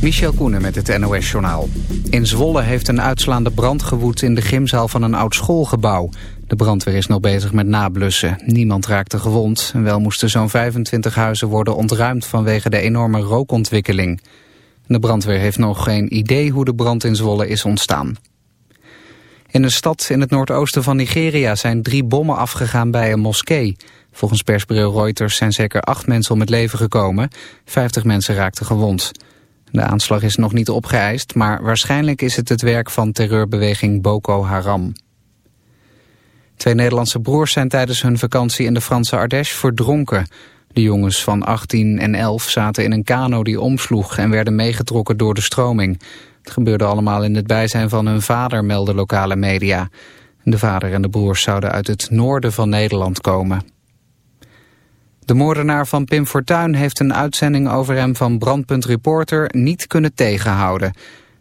Michel Koenen met het NOS-journaal. In Zwolle heeft een uitslaande brand gewoed in de gymzaal van een oud schoolgebouw. De brandweer is nog bezig met nablussen. Niemand raakte gewond. Wel moesten zo'n 25 huizen worden ontruimd vanwege de enorme rookontwikkeling. De brandweer heeft nog geen idee hoe de brand in Zwolle is ontstaan. In een stad in het noordoosten van Nigeria zijn drie bommen afgegaan bij een moskee. Volgens persbureau Reuters zijn zeker acht mensen om het leven gekomen. Vijftig mensen raakten gewond. De aanslag is nog niet opgeëist, maar waarschijnlijk is het het werk van terreurbeweging Boko Haram. Twee Nederlandse broers zijn tijdens hun vakantie in de Franse Ardèche verdronken. De jongens van 18 en 11 zaten in een kano die omsloeg en werden meegetrokken door de stroming. Het gebeurde allemaal in het bijzijn van hun vader, melden lokale media. De vader en de broers zouden uit het noorden van Nederland komen. De moordenaar van Pim Fortuyn heeft een uitzending over hem van Brandpunt Reporter niet kunnen tegenhouden.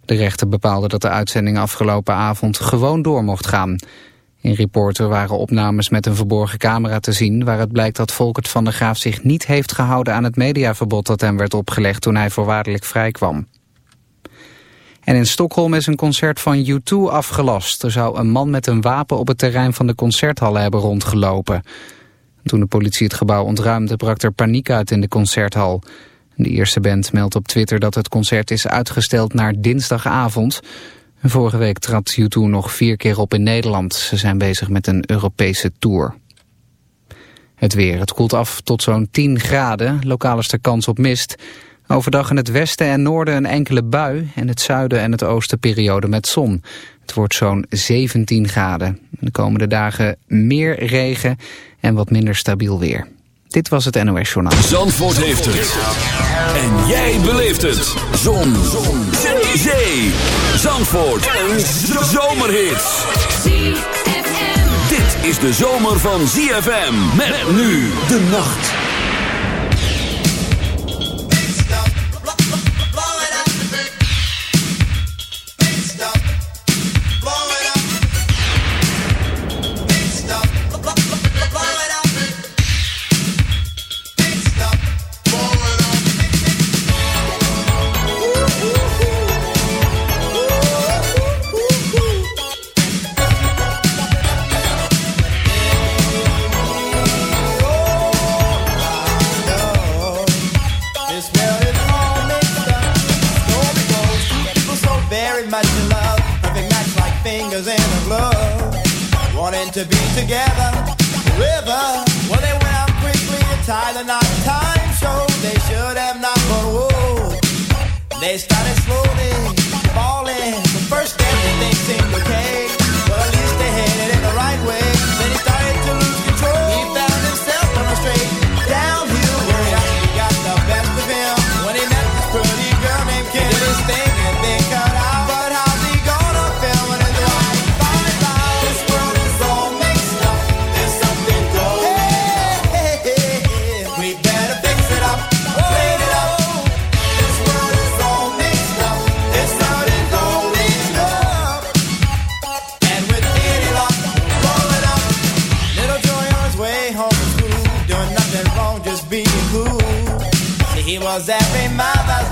De rechter bepaalde dat de uitzending afgelopen avond gewoon door mocht gaan. In Reporter waren opnames met een verborgen camera te zien... waar het blijkt dat Volkert van der Graaf zich niet heeft gehouden aan het mediaverbod dat hem werd opgelegd toen hij voorwaardelijk vrijkwam. En in Stockholm is een concert van U2 afgelast. Er zou een man met een wapen op het terrein van de concerthallen hebben rondgelopen. Toen de politie het gebouw ontruimde brak er paniek uit in de concerthal. De eerste band meldt op Twitter dat het concert is uitgesteld naar dinsdagavond. Vorige week trad U2 nog vier keer op in Nederland. Ze zijn bezig met een Europese tour. Het weer. Het koelt af tot zo'n 10 graden. Lokaal is er kans op mist. Overdag in het westen en noorden een enkele bui. En het zuiden en het oosten periode met zon. Wordt zo'n 17 graden. De komende dagen meer regen en wat minder stabiel weer. Dit was het NOS Journaal. Zandvoort heeft het. En jij beleeft het. Zon. Zon. Zee. Zandvoort. Een zomerhit. Dit is de zomer van ZFM. Met nu de nacht.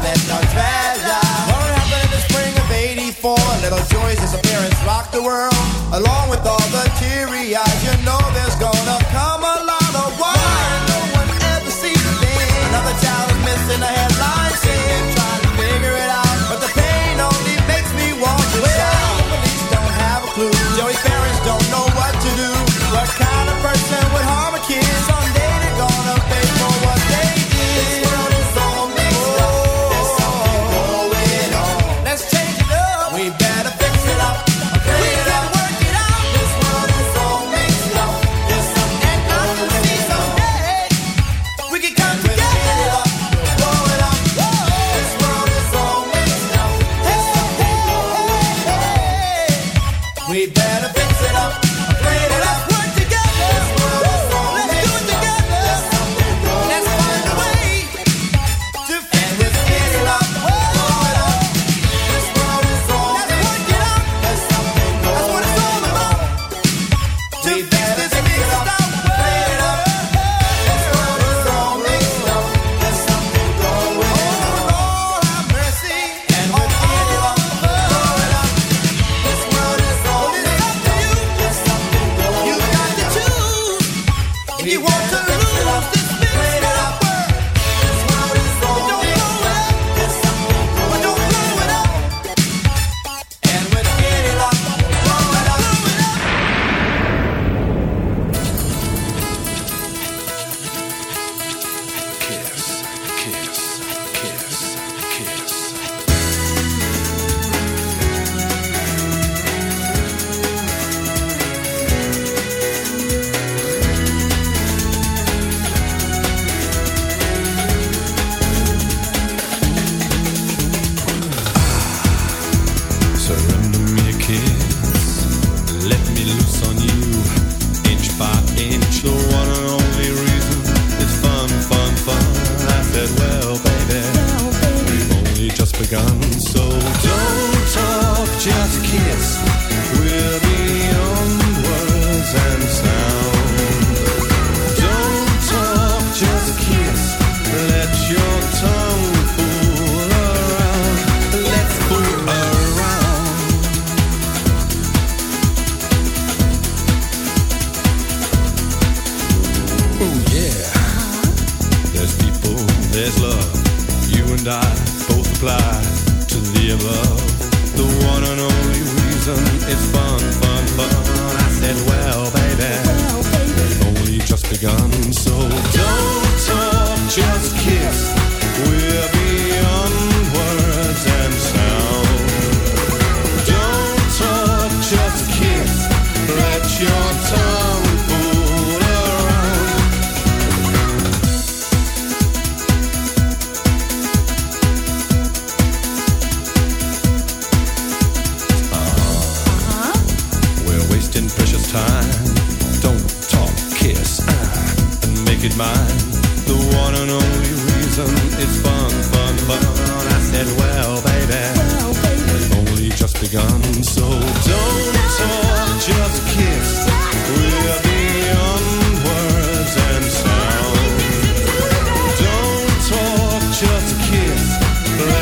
Mother's little treasure. What happened in the spring of '84? Little Joy's disappearance rocked the world, along with all the teary eyes. You know there's gonna come a lot of why no one ever sees a thing. Another child is missing a headline scene, trying to figure it out, but the pain only makes me want to shout. Police don't have a clue. Joey's parents don't know what to do. What kind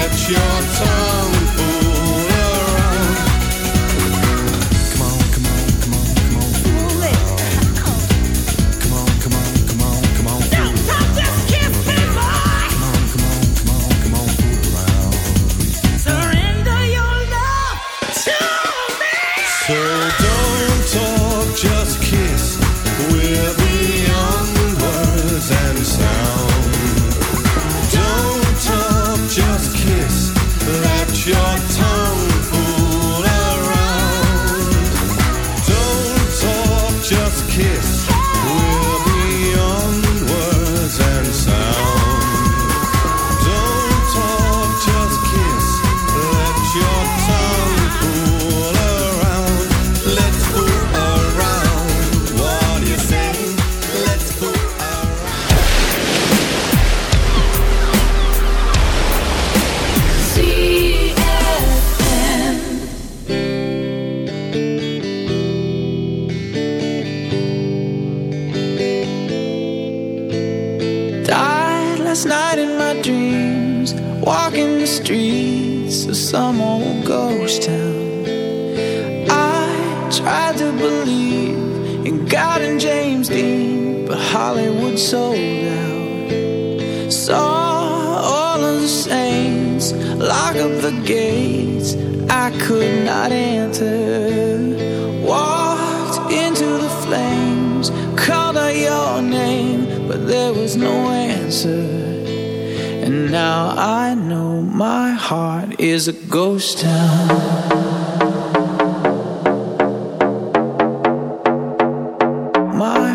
Your tongue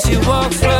Zandvoort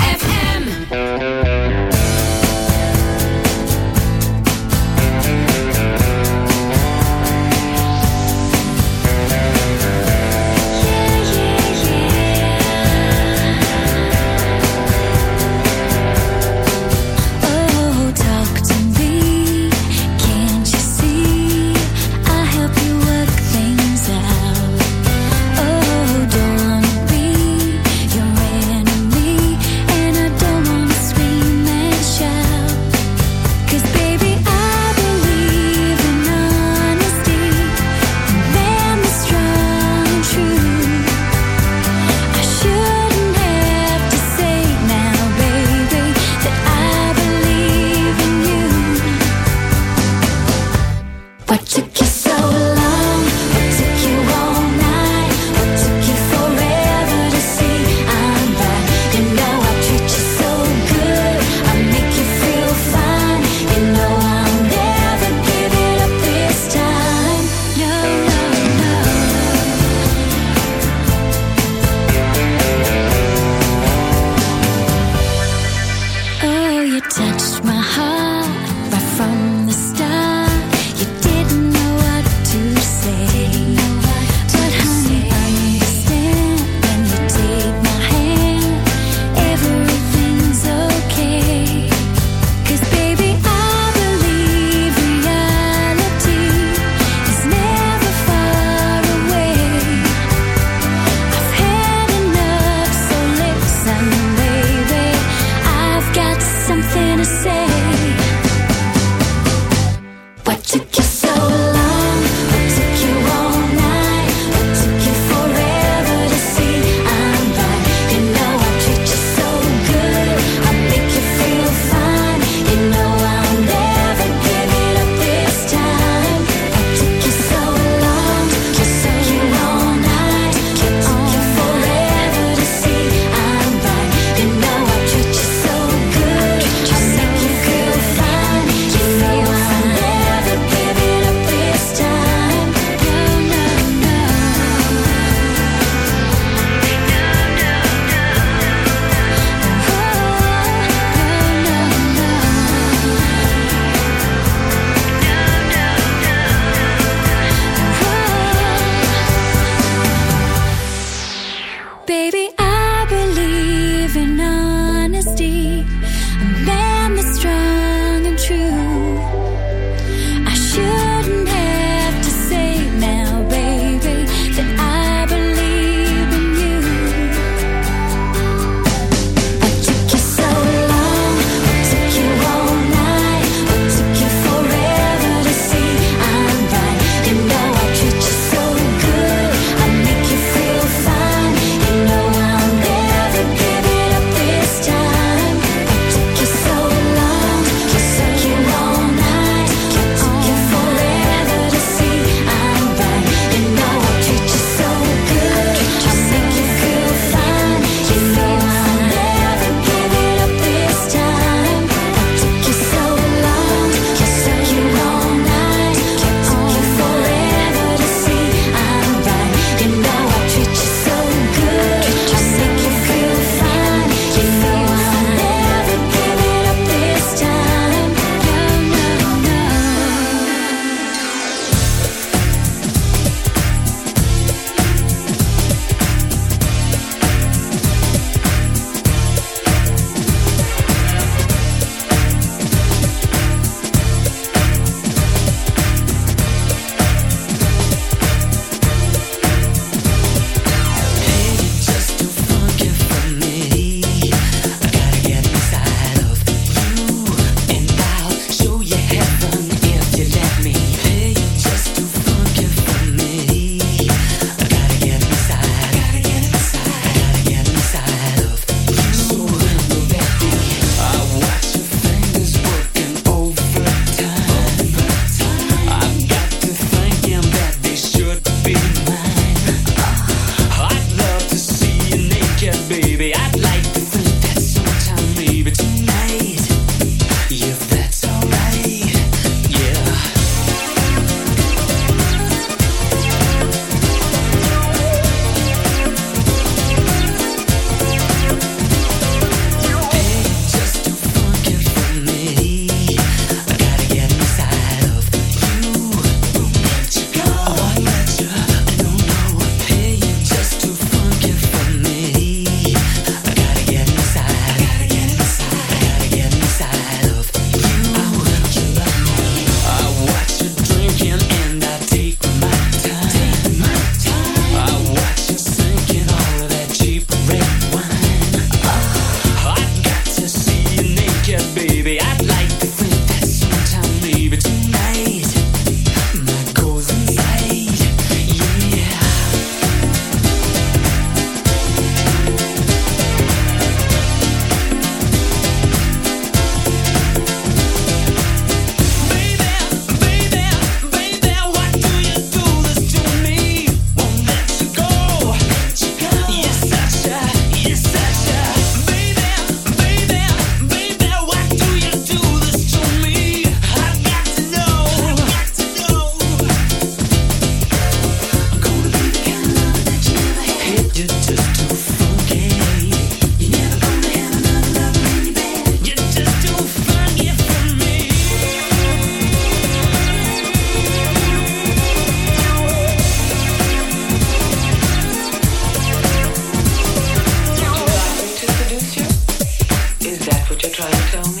try to kill me?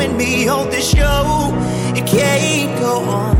and me on this show, it can't go on.